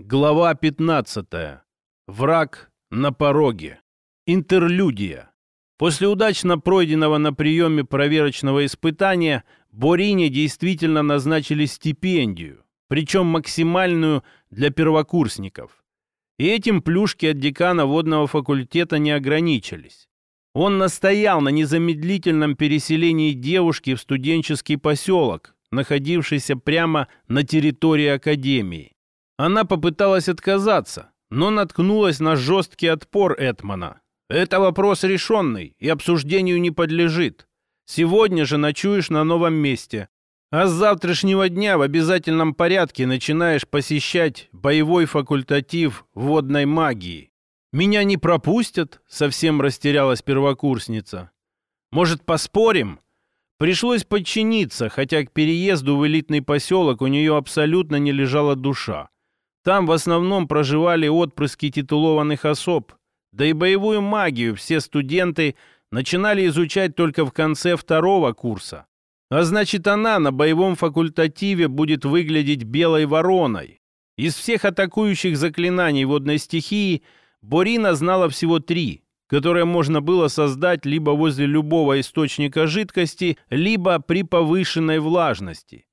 Глава 15. Враг на пороге. Интерлюдия. После удачно пройденного на приеме проверочного испытания Борине действительно назначили стипендию, причем максимальную для первокурсников. И этим плюшки от декана водного факультета не ограничились. Он настоял на незамедлительном переселении девушки в студенческий поселок, находившийся прямо на территории академии. Она попыталась отказаться, но наткнулась на жесткий отпор Этмана. «Это вопрос решенный и обсуждению не подлежит. Сегодня же ночуешь на новом месте, а с завтрашнего дня в обязательном порядке начинаешь посещать боевой факультатив водной магии. «Меня не пропустят?» — совсем растерялась первокурсница. «Может, поспорим?» Пришлось подчиниться, хотя к переезду в элитный поселок у нее абсолютно не лежала душа. Там в основном проживали отпрыски титулованных особ, да и боевую магию все студенты начинали изучать только в конце второго курса. А значит, она на боевом факультативе будет выглядеть белой вороной. Из всех атакующих заклинаний водной стихии Борина знала всего три, которые можно было создать либо возле любого источника жидкости, либо при повышенной влажности.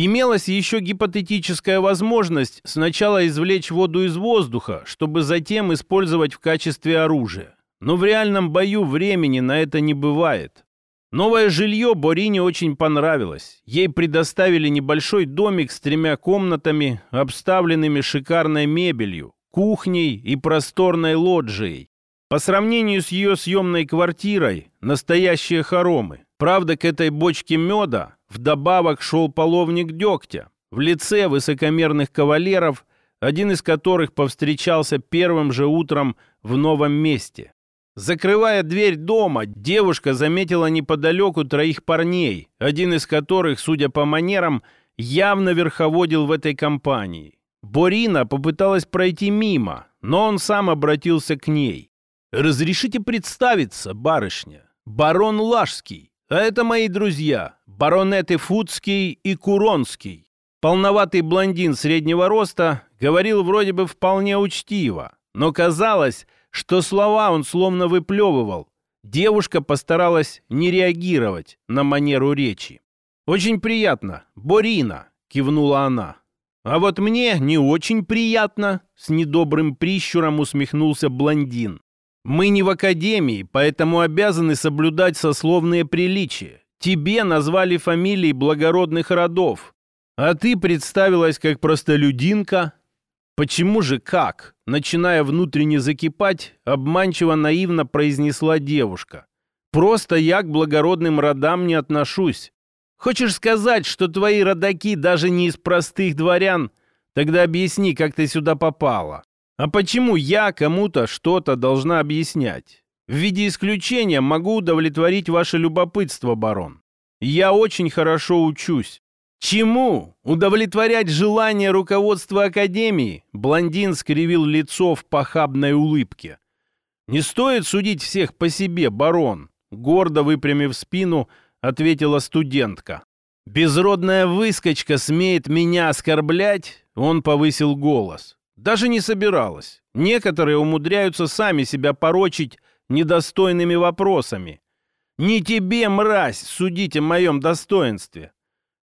Имелась еще гипотетическая возможность сначала извлечь воду из воздуха, чтобы затем использовать в качестве оружия. Но в реальном бою времени на это не бывает. Новое жилье Борине очень понравилось. Ей предоставили небольшой домик с тремя комнатами, обставленными шикарной мебелью, кухней и просторной лоджией. По сравнению с ее съемной квартирой, настоящие хоромы. Правда, к этой бочке меда Вдобавок шел половник дегтя в лице высокомерных кавалеров, один из которых повстречался первым же утром в новом месте. Закрывая дверь дома, девушка заметила неподалеку троих парней, один из которых, судя по манерам, явно верховодил в этой компании. Борина попыталась пройти мимо, но он сам обратился к ней. «Разрешите представиться, барышня? Барон Лашский. А это мои друзья, баронеты Фудский и Куронский. Полноватый блондин среднего роста говорил вроде бы вполне учтиво, но казалось, что слова он словно выплевывал. Девушка постаралась не реагировать на манеру речи. «Очень приятно, Борина», — кивнула она. «А вот мне не очень приятно», — с недобрым прищуром усмехнулся блондин. Мы не в академии, поэтому обязаны соблюдать сословные приличия. Тебе назвали фамилии благородных родов, а ты представилась как простолюдинка. Почему же как? Начиная внутренне закипать, обманчиво наивно произнесла девушка. Просто я к благородным родам не отношусь. Хочешь сказать, что твои родаки даже не из простых дворян? Тогда объясни, как ты сюда попала. А почему я кому-то что-то должна объяснять? В виде исключения могу удовлетворить ваше любопытство, барон. Я очень хорошо учусь. Чему? Удовлетворять желание руководства Академии? Блондин скривил лицо в похабной улыбке. Не стоит судить всех по себе, барон. Гордо выпрямив спину, ответила студентка. Безродная выскочка смеет меня оскорблять? Он повысил голос. Даже не собиралась. Некоторые умудряются сами себя порочить недостойными вопросами. Не тебе, мразь, судить о моем достоинстве.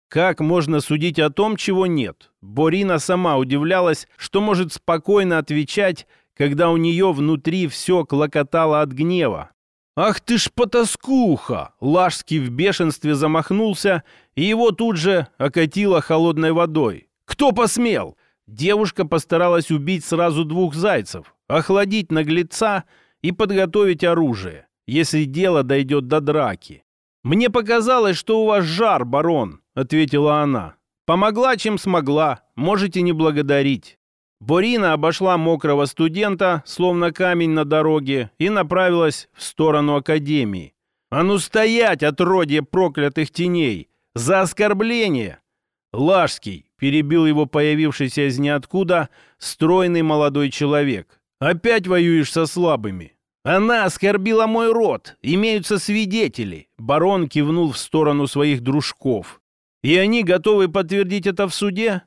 Как можно судить о том, чего нет? Борина сама удивлялась, что может спокойно отвечать, когда у нее внутри все клокотало от гнева. «Ах ты ж потаскуха!» Лашский в бешенстве замахнулся, и его тут же окатило холодной водой. «Кто посмел? Девушка постаралась убить сразу двух зайцев, охладить наглеца и подготовить оружие, если дело дойдет до драки. «Мне показалось, что у вас жар, барон», — ответила она. «Помогла, чем смогла, можете не благодарить». Борина обошла мокрого студента, словно камень на дороге, и направилась в сторону академии. «А ну стоять, отродье проклятых теней! За оскорбление!» Лашский, перебил его появившийся из ниоткуда стройный молодой человек. «Опять воюешь со слабыми?» «Она оскорбила мой род. Имеются свидетели». Барон кивнул в сторону своих дружков. «И они готовы подтвердить это в суде?»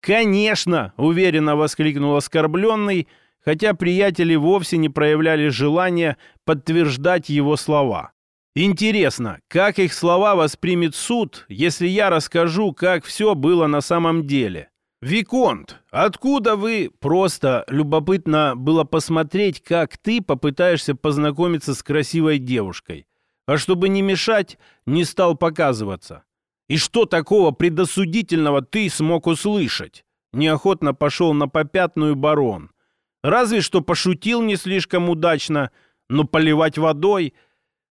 «Конечно!» — уверенно воскликнул оскорбленный, хотя приятели вовсе не проявляли желания подтверждать его слова. Интересно, как их слова воспримет суд, если я расскажу, как все было на самом деле? «Виконт, откуда вы?» Просто любопытно было посмотреть, как ты попытаешься познакомиться с красивой девушкой. А чтобы не мешать, не стал показываться. И что такого предосудительного ты смог услышать? Неохотно пошел на попятную барон. Разве что пошутил не слишком удачно, но поливать водой...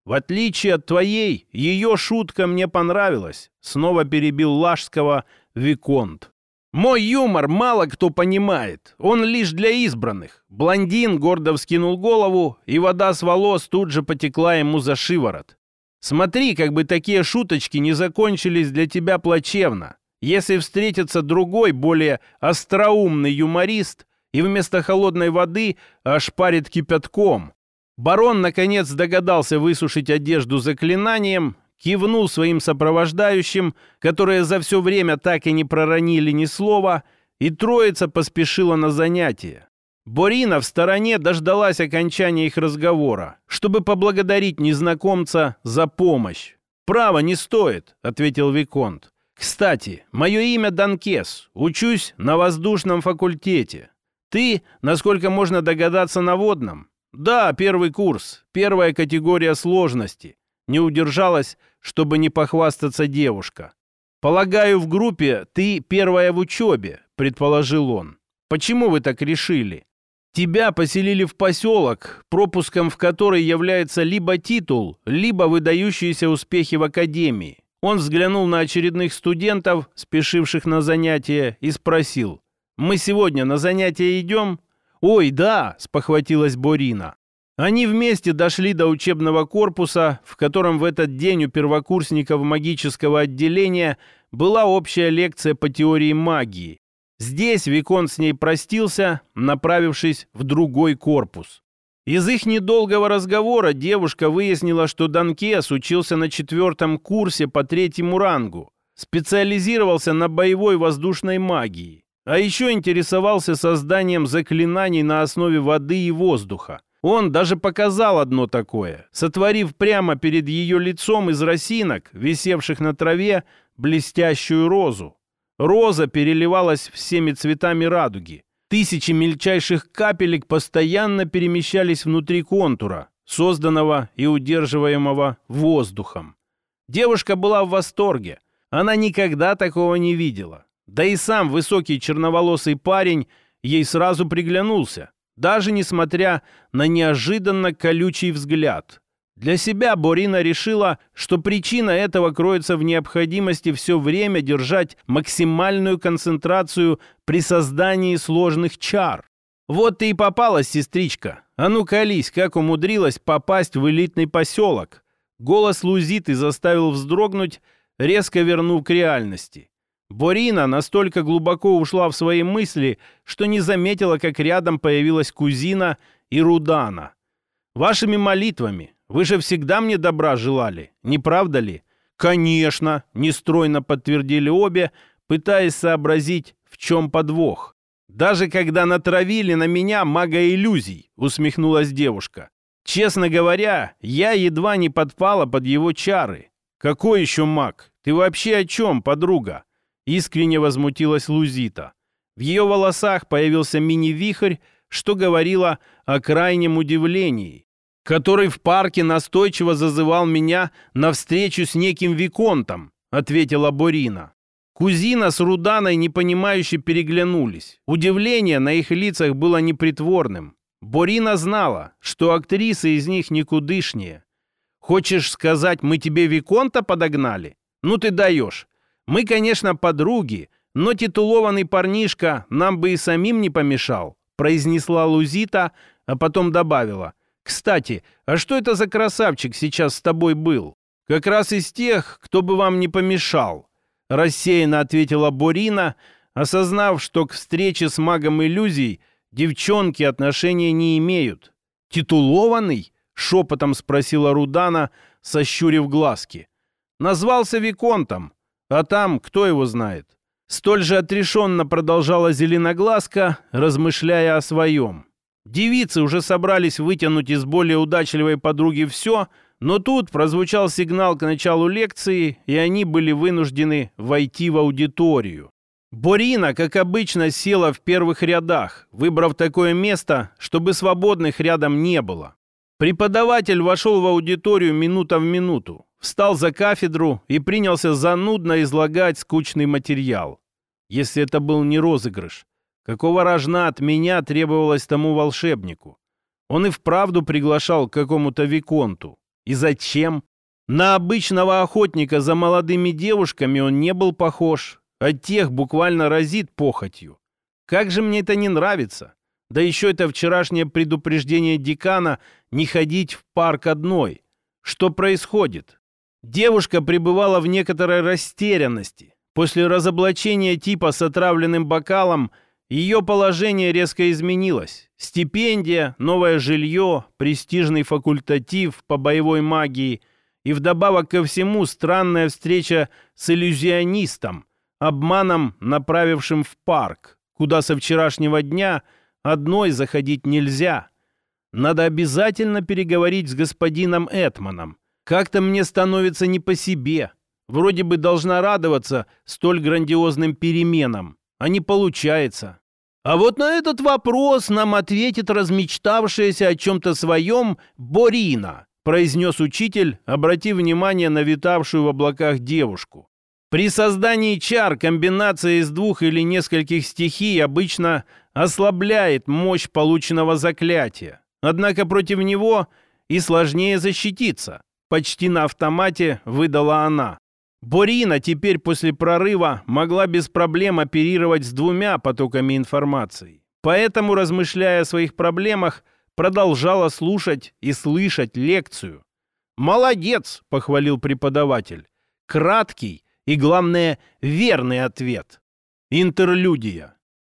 В отличие от твоей, ее шутка мне понравилась. Снова перебил Лашского Виконт. Мой юмор мало кто понимает. Он лишь для избранных. Блондин гордо вскинул голову, и вода с волос тут же потекла ему за шиворот. Смотри, как бы такие шуточки не закончились для тебя плачевно. Если встретится другой, более остроумный юморист и вместо холодной воды ошпарит кипятком. Барон, наконец, догадался высушить одежду заклинанием, кивнул своим сопровождающим, которые за все время так и не проронили ни слова, и троица поспешила на занятие. Борина в стороне дождалась окончания их разговора, чтобы поблагодарить незнакомца за помощь. «Право не стоит», — ответил Виконт. «Кстати, мое имя Данкес. Учусь на воздушном факультете. Ты, насколько можно догадаться, на водном?» «Да, первый курс. Первая категория сложности». Не удержалась, чтобы не похвастаться девушка. «Полагаю, в группе ты первая в учебе», — предположил он. «Почему вы так решили?» Тебя поселили в поселок, пропуском в который является либо титул, либо выдающиеся успехи в академии. Он взглянул на очередных студентов, спешивших на занятия, и спросил, «Мы сегодня на занятия идем?» «Ой, да!» – спохватилась Борина. Они вместе дошли до учебного корпуса, в котором в этот день у первокурсников магического отделения была общая лекция по теории магии. Здесь Викон с ней простился, направившись в другой корпус. Из их недолгого разговора девушка выяснила, что Данкес учился на четвертом курсе по третьему рангу, специализировался на боевой воздушной магии, а еще интересовался созданием заклинаний на основе воды и воздуха. Он даже показал одно такое, сотворив прямо перед ее лицом из росинок, висевших на траве, блестящую розу. Роза переливалась всеми цветами радуги. Тысячи мельчайших капелек постоянно перемещались внутри контура, созданного и удерживаемого воздухом. Девушка была в восторге. Она никогда такого не видела. Да и сам высокий черноволосый парень ей сразу приглянулся, даже несмотря на неожиданно колючий взгляд. Для себя Борина решила, что причина этого кроется в необходимости все время держать максимальную концентрацию при создании сложных чар. Вот ты и попалась, сестричка. А ну колись, как умудрилась попасть в элитный поселок. Голос Лузиты заставил вздрогнуть, резко вернув к реальности. Борина настолько глубоко ушла в свои мысли, что не заметила, как рядом появилась кузина и Рудана. «Вашими молитвами, вы же всегда мне добра желали, не правда ли? Конечно, нестройно подтвердили обе, пытаясь сообразить, в чем подвох. Даже когда натравили на меня мага иллюзий, усмехнулась девушка. Честно говоря, я едва не подпала под его чары. Какой еще маг? Ты вообще о чем, подруга? Искренне возмутилась Лузита. В ее волосах появился мини-вихрь, что говорило о крайнем удивлении который в парке настойчиво зазывал меня на встречу с неким Виконтом», — ответила Борина. Кузина с Руданой непонимающе переглянулись. Удивление на их лицах было непритворным. Борина знала, что актрисы из них никудышнее. «Хочешь сказать, мы тебе Виконта подогнали? Ну ты даешь. Мы, конечно, подруги, но титулованный парнишка нам бы и самим не помешал», произнесла Лузита, а потом добавила – кстати, а что это за красавчик сейчас с тобой был? Как раз из тех, кто бы вам не помешал. Рассеянно ответила Борина, осознав, что к встрече с магом иллюзий девчонки отношения не имеют. «Титулованный?» — шепотом спросила Рудана, сощурив глазки. «Назвался Виконтом, а там кто его знает?» Столь же отрешенно продолжала зеленоглазка, размышляя о своем. Девицы уже собрались вытянуть из более удачливой подруги все, но тут прозвучал сигнал к началу лекции, и они были вынуждены войти в аудиторию. Борина, как обычно, села в первых рядах, выбрав такое место, чтобы свободных рядом не было. Преподаватель вошел в аудиторию минута в минуту, встал за кафедру и принялся занудно излагать скучный материал. Если это был не розыгрыш, какого рожна от меня требовалось тому волшебнику? Он и вправду приглашал к какому-то виконту. И зачем? На обычного охотника за молодыми девушками он не был похож, от тех буквально разит похотью. Как же мне это не нравится. Да еще это вчерашнее предупреждение декана не ходить в парк одной. Что происходит? Девушка пребывала в некоторой растерянности. После разоблачения типа с отравленным бокалом ее положение резко изменилось. Стипендия, новое жилье, престижный факультатив по боевой магии и вдобавок ко всему странная встреча с иллюзионистом – обманом направившим в парк, куда со вчерашнего дня одной заходить нельзя. Надо обязательно переговорить с господином Этманом. Как-то мне становится не по себе. Вроде бы должна радоваться столь грандиозным переменам, а не получается. А вот на этот вопрос нам ответит размечтавшаяся о чем-то своем Борина, произнес учитель, обратив внимание на витавшую в облаках девушку. При создании чар комбинация из двух или нескольких стихий обычно ослабляет мощь полученного заклятия. Однако против него и сложнее защититься. Почти на автомате выдала она. Борина теперь после прорыва могла без проблем оперировать с двумя потоками информации. Поэтому, размышляя о своих проблемах, продолжала слушать и слышать лекцию. «Молодец!» — похвалил преподаватель. «Краткий и, главное, верный ответ. Интерлюдия.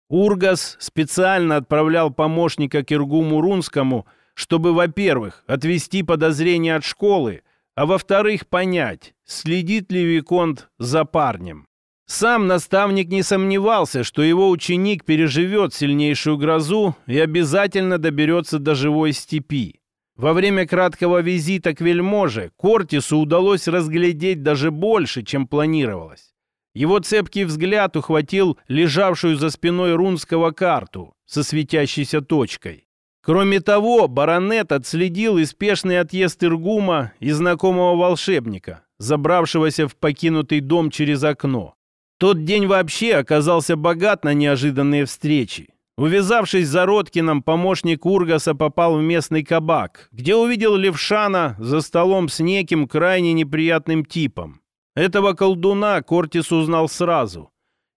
Ургас специально отправлял помощника Киргу Мурунскому, чтобы, во-первых, отвести подозрения от школы, а во-вторых, понять, следит ли Виконт за парнем. Сам наставник не сомневался, что его ученик переживет сильнейшую грозу и обязательно доберется до живой степи. Во время краткого визита к вельможе Кортису удалось разглядеть даже больше, чем планировалось. Его цепкий взгляд ухватил лежавшую за спиной рунского карту со светящейся точкой. Кроме того, баронет отследил и спешный отъезд Иргума и знакомого волшебника, забравшегося в покинутый дом через окно. Тот день вообще оказался богат на неожиданные встречи. Увязавшись за Роткином, помощник Ургаса попал в местный кабак, где увидел Левшана за столом с неким крайне неприятным типом. Этого колдуна Кортис узнал сразу.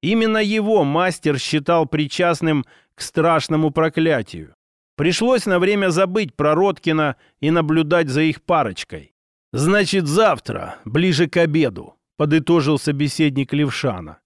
Именно его мастер считал причастным к страшному проклятию. Пришлось на время забыть про Роткина и наблюдать за их парочкой. «Значит, завтра, ближе к обеду», — подытожил собеседник Левшана.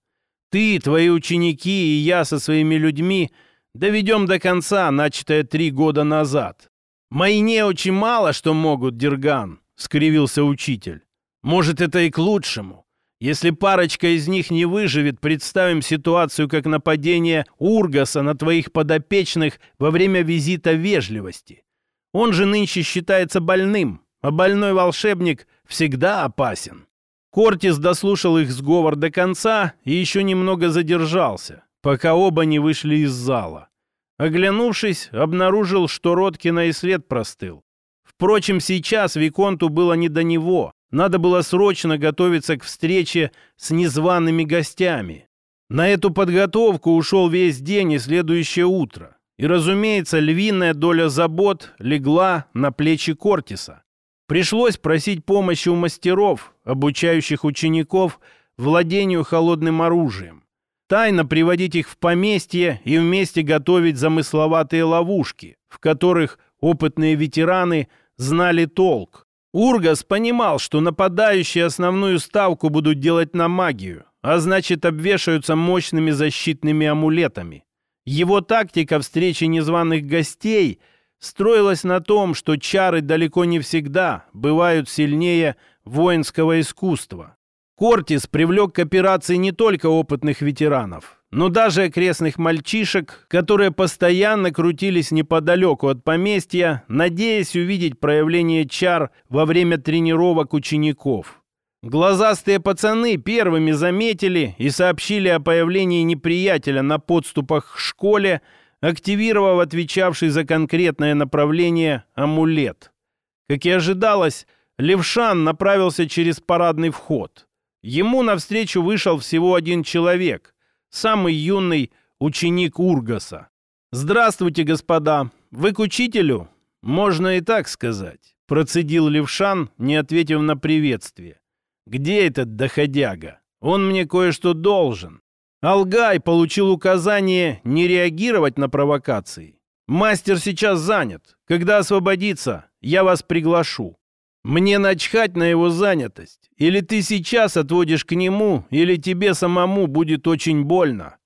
«Ты, твои ученики и я со своими людьми — Доведем до конца, начатое три года назад. Мои не очень мало что могут, Дерган, скривился учитель. Может, это и к лучшему. Если парочка из них не выживет, представим ситуацию как нападение Ургаса на твоих подопечных во время визита вежливости. Он же нынче считается больным, а больной волшебник всегда опасен. Кортис дослушал их сговор до конца и еще немного задержался, пока оба не вышли из зала. Оглянувшись, обнаружил, что Роткина и след простыл. Впрочем, сейчас Виконту было не до него. Надо было срочно готовиться к встрече с незваными гостями. На эту подготовку ушел весь день и следующее утро. И, разумеется, львиная доля забот легла на плечи Кортиса. Пришлось просить помощи у мастеров, обучающих учеников владению холодным оружием тайно приводить их в поместье и вместе готовить замысловатые ловушки, в которых опытные ветераны знали толк. Ургас понимал, что нападающие основную ставку будут делать на магию, а значит обвешаются мощными защитными амулетами. Его тактика встречи незваных гостей строилась на том, что чары далеко не всегда бывают сильнее воинского искусства. Кортис привлек к операции не только опытных ветеранов, но даже окрестных мальчишек, которые постоянно крутились неподалеку от поместья, надеясь увидеть проявление чар во время тренировок учеников. Глазастые пацаны первыми заметили и сообщили о появлении неприятеля на подступах к школе, активировав отвечавший за конкретное направление амулет. Как и ожидалось, Левшан направился через парадный вход. Ему навстречу вышел всего один человек, самый юный ученик Ургаса. «Здравствуйте, господа! Вы к учителю?» «Можно и так сказать», — процедил Левшан, не ответив на приветствие. «Где этот доходяга? Он мне кое-что должен». Алгай получил указание не реагировать на провокации. «Мастер сейчас занят. Когда освободится, я вас приглашу». Мне начхать на его занятость. Или ты сейчас отводишь к нему, или тебе самому будет очень больно.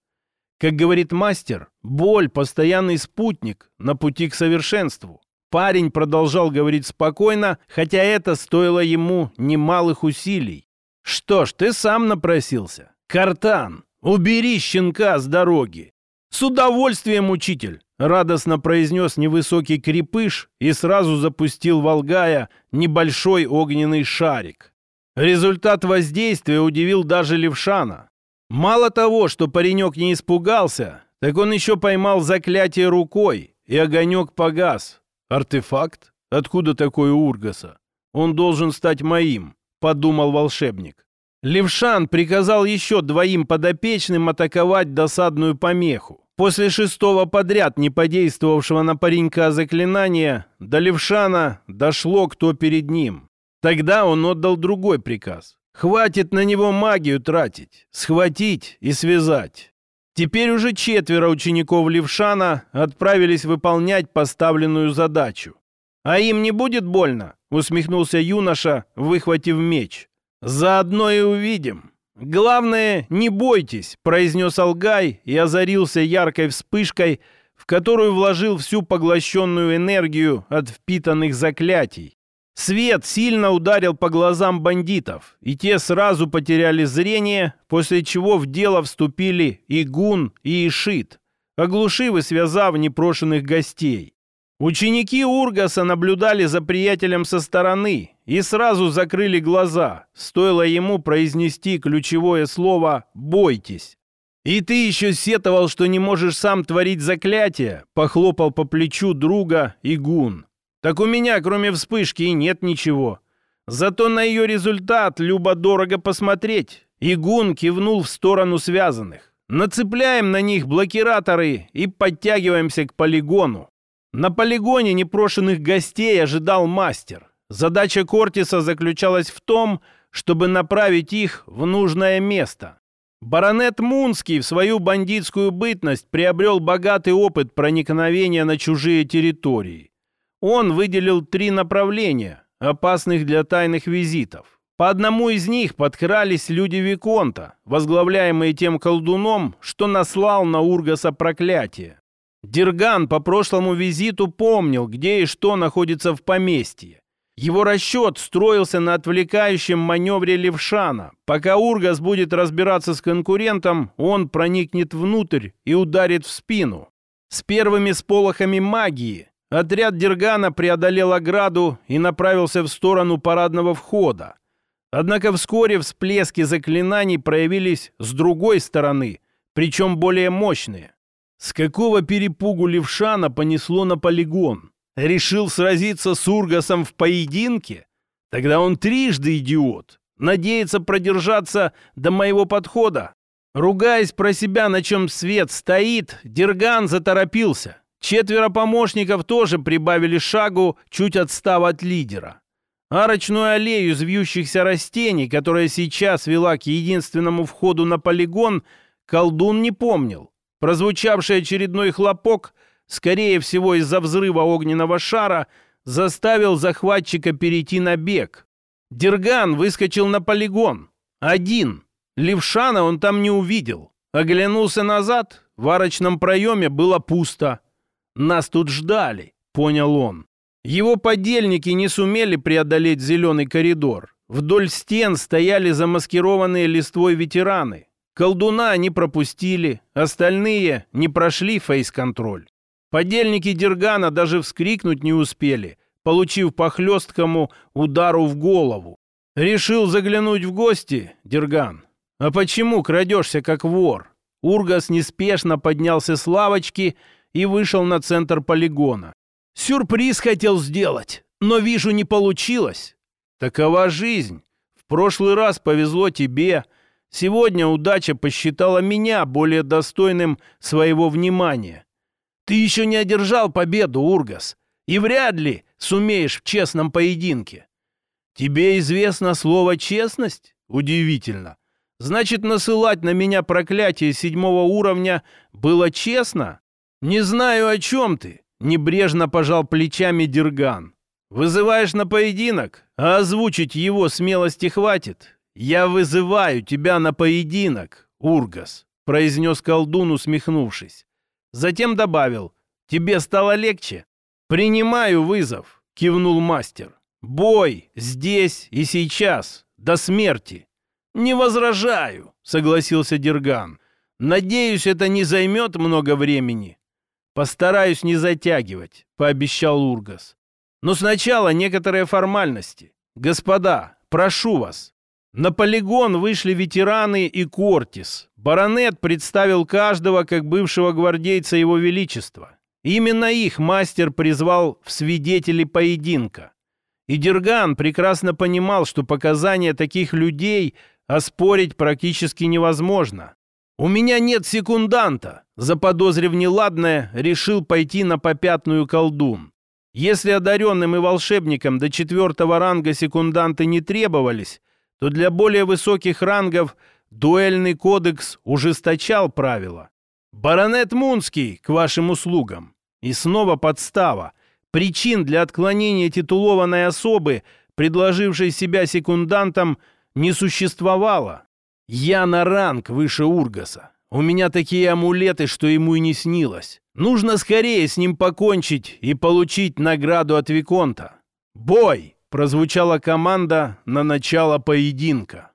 Как говорит мастер, боль – постоянный спутник на пути к совершенству. Парень продолжал говорить спокойно, хотя это стоило ему немалых усилий. Что ж, ты сам напросился. Картан, убери щенка с дороги. С удовольствием, учитель. Радостно произнес невысокий крепыш и сразу запустил Волгая небольшой огненный шарик. Результат воздействия удивил даже Левшана. Мало того, что паренек не испугался, так он еще поймал заклятие рукой, и огонек погас. Артефакт? Откуда такой у Ургаса? Он должен стать моим, подумал волшебник. Левшан приказал еще двоим подопечным атаковать досадную помеху. После шестого подряд не подействовавшего на паренька заклинания до Левшана дошло, кто перед ним. Тогда он отдал другой приказ. Хватит на него магию тратить, схватить и связать. Теперь уже четверо учеников Левшана отправились выполнять поставленную задачу. «А им не будет больно?» — усмехнулся юноша, выхватив меч. «Заодно и увидим». «Главное, не бойтесь», — произнес Алгай и озарился яркой вспышкой, в которую вложил всю поглощенную энергию от впитанных заклятий. Свет сильно ударил по глазам бандитов, и те сразу потеряли зрение, после чего в дело вступили и Гун, и Ишит, оглушив и связав непрошенных гостей. Ученики Ургаса наблюдали за приятелем со стороны и сразу закрыли глаза. Стоило ему произнести ключевое слово «бойтесь». «И ты еще сетовал, что не можешь сам творить заклятие», — похлопал по плечу друга Игун. «Так у меня, кроме вспышки, и нет ничего. Зато на ее результат любо-дорого посмотреть». Игун кивнул в сторону связанных. «Нацепляем на них блокираторы и подтягиваемся к полигону. На полигоне непрошенных гостей ожидал мастер. Задача Кортиса заключалась в том, чтобы направить их в нужное место. Баронет Мунский в свою бандитскую бытность приобрел богатый опыт проникновения на чужие территории. Он выделил три направления, опасных для тайных визитов. По одному из них подкрались люди Виконта, возглавляемые тем колдуном, что наслал на Ургаса проклятие. Дерган по прошлому визиту помнил, где и что находится в поместье. Его расчет строился на отвлекающем маневре Левшана. Пока Ургас будет разбираться с конкурентом, он проникнет внутрь и ударит в спину. С первыми сполохами магии отряд Дергана преодолел ограду и направился в сторону парадного входа. Однако вскоре всплески заклинаний проявились с другой стороны, причем более мощные. С какого перепугу Левшана понесло на полигон? Решил сразиться с Ургасом в поединке? Тогда он трижды идиот. Надеется продержаться до моего подхода. Ругаясь про себя, на чем свет стоит, Дерган заторопился. Четверо помощников тоже прибавили шагу, чуть отстав от лидера. Арочную аллею из растений, которая сейчас вела к единственному входу на полигон, колдун не помнил. Прозвучавший очередной хлопок, скорее всего из-за взрыва огненного шара, заставил захватчика перейти на бег. Дерган выскочил на полигон. Один. Левшана он там не увидел. Оглянулся назад. В арочном проеме было пусто. «Нас тут ждали», — понял он. Его подельники не сумели преодолеть зеленый коридор. Вдоль стен стояли замаскированные листвой ветераны. Колдуна они пропустили, остальные не прошли фейс-контроль. Подельники Дергана даже вскрикнуть не успели, получив по хлесткому удару в голову. Решил заглянуть в гости, Дерган. А почему крадешься как вор? Ургас неспешно поднялся с лавочки и вышел на центр полигона. Сюрприз хотел сделать, но вижу, не получилось. Такова жизнь. В прошлый раз повезло тебе. Сегодня удача посчитала меня более достойным своего внимания. Ты еще не одержал победу, Ургас, и вряд ли сумеешь в честном поединке. Тебе известно слово «честность»? Удивительно. Значит, насылать на меня проклятие седьмого уровня было честно? Не знаю, о чем ты. Небрежно пожал плечами Дерган. Вызываешь на поединок, а озвучить его смелости хватит. Я вызываю тебя на поединок, Ургас, произнес колдун, усмехнувшись. Затем добавил, тебе стало легче? Принимаю вызов, кивнул мастер. Бой здесь и сейчас, до смерти. Не возражаю, согласился Дерган. Надеюсь, это не займет много времени. Постараюсь не затягивать, пообещал Ургас. Но сначала некоторые формальности. Господа, прошу вас, на полигон вышли ветераны и Кортис. Баронет представил каждого как бывшего гвардейца Его Величества. Именно их мастер призвал в свидетели поединка. И Дерган прекрасно понимал, что показания таких людей оспорить практически невозможно. «У меня нет секунданта», заподозрив неладное, решил пойти на попятную колдун. Если одаренным и волшебникам до четвертого ранга секунданты не требовались, то для более высоких рангов дуэльный кодекс ужесточал правила. «Баронет Мунский, к вашим услугам!» И снова подстава. Причин для отклонения титулованной особы, предложившей себя секундантом, не существовало. Я на ранг выше Ургаса. У меня такие амулеты, что ему и не снилось. Нужно скорее с ним покончить и получить награду от Виконта. «Бой!» Прозвучала команда на начало поединка.